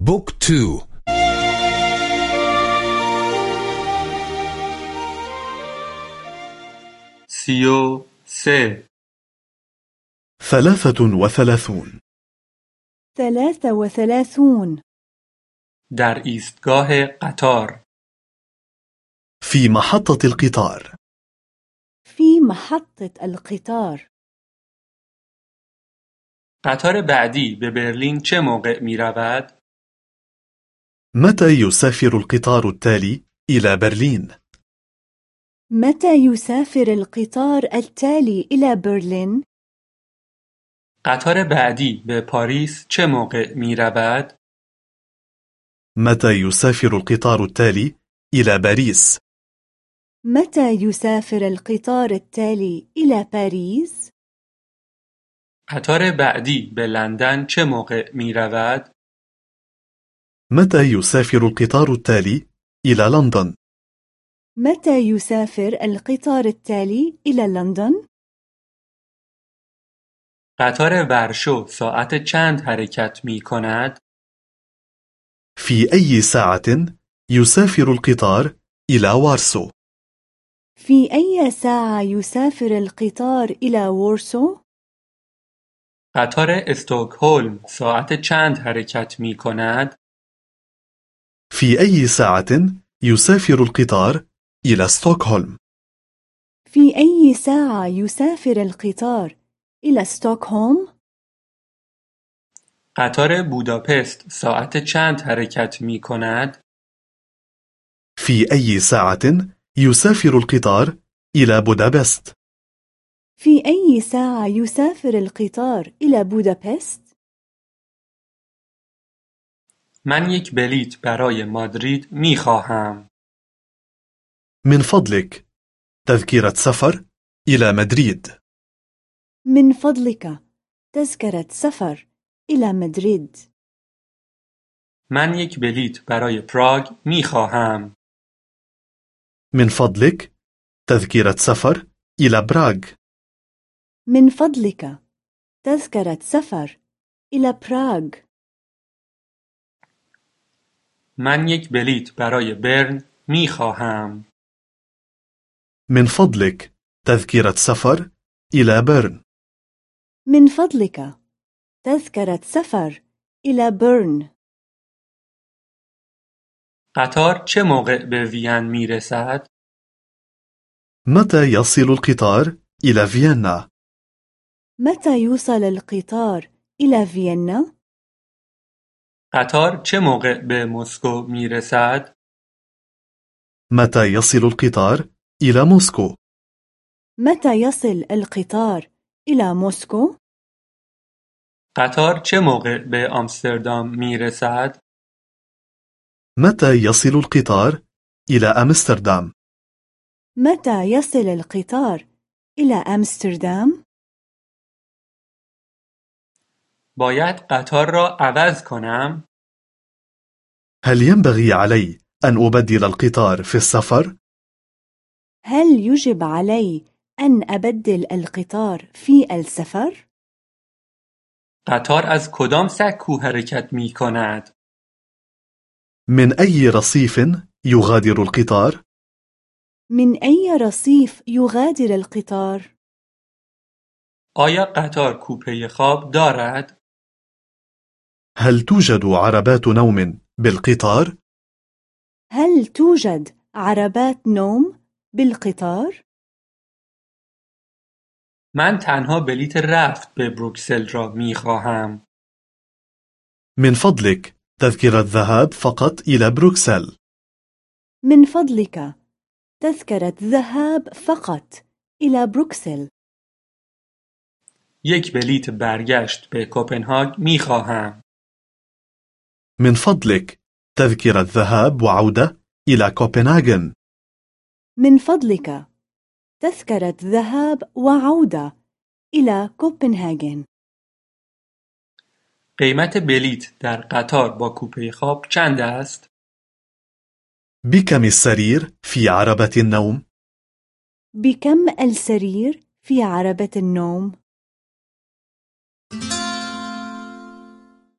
book two. سی و سه ثلاثة وثلاثون. ثلاثة وثلاثون. در ایستگاه قطار. في محطة القطار. في محطة القطار. قطار بعدی به برلین چه موقع می رود؟ متى يسافر القطار التالي إلى برلين؟ متى يسافر القطار التالي إلى برلين؟ قطار بعدی به پاریس چه موقع می رود؟ متى يسافر القطار التالي إلى باريس؟ متى يسافر القطار التالي إلى باريس؟ قطار بعدی به لندن چه موقع می رود؟ متى يسافر القطار التالي إلى لندن؟ متى يسافر القطار التالي إلى لندن؟ قطار ورشو ساعت چند حرکت می کند؟ في أي ساعة يسافر القطار إلى وارسو؟ في أي ساعة يسافر القطار إلى وارسو؟ قطار استکهلم ساعت چند حرکت می کند؟ في أي ساعة يسافر القطار إلى ستوكهولم؟ في أي ساعة يسافر القطار إلى ستوكهولم؟ قطار بوداپست ساعت چند حرکت می کند؟ في أي ساعة يسافر القطار إلى بودابست؟ في أي ساعة يسافر القطار إلى بودابست؟ من یک بلیط برای مادرید می خواهم. من فضلك. تذكرة سفر إلى مدريد. من فضلك. تذكرة سفر إلى مدريد. من یک بلیط برای پراگ می خواهم. من فضلك. تذكرة سفر إلى براغ من فضلك. تذكرة سفر إلى براغ من یک بلیط برای برن می خواهم. من فضلك تذكرة سفر إلى بيرن من فضلك تذكرة سفر إلى بيرن قطار چه موقع به وین می رسد؟ متى يصل القطار إلى فيينا؟ متى يوصل القطار إلى فيينا؟ قطار چه موقع به مسکو می رسد؟ متى يصل القطار إلى موسكو؟ متى يصل القطار إلى موسكو؟ قطار چه موقع به آمستردام می رسد؟ متى يصل القطار إلى أمستردام؟ متى يصل القطار إلى أمستردام؟ باید قطار را عوض کنم؟ هل ينبغي علي أن أبدل القطار في السفر؟ هل يجب علي أن أبدل القطار في السفر؟ قطار از کدام سکو حرکت می کند؟ من أي رصيف يغادر القطار؟ من أي رصيف يغادر القطار؟ آیا قطار کوپه خواب دارد؟ هل توجد عربات نوم بالقطار؟ هل توجد عربات نوم بالقطار؟ من تنها بلیت رفت به بروکسل را می خواهم. من فضلك تذكرة ذهاب فقط إلى بروكسل من فضلك تذكرة ذهاب فقط إلى بروكسل یک بلیت برگشت به کوپنهاگ می خواهم. من فضلك تذكرة ذهاب وعودة إلى كوبنهاغن من فضلك تذكرة ذهاب وعودة إلى كوبنهاجن قیمت بلیت در قطار با کوپه خواب چند است؟ بكم السرير في عربة النوم؟ بكم السرير في عربة النوم؟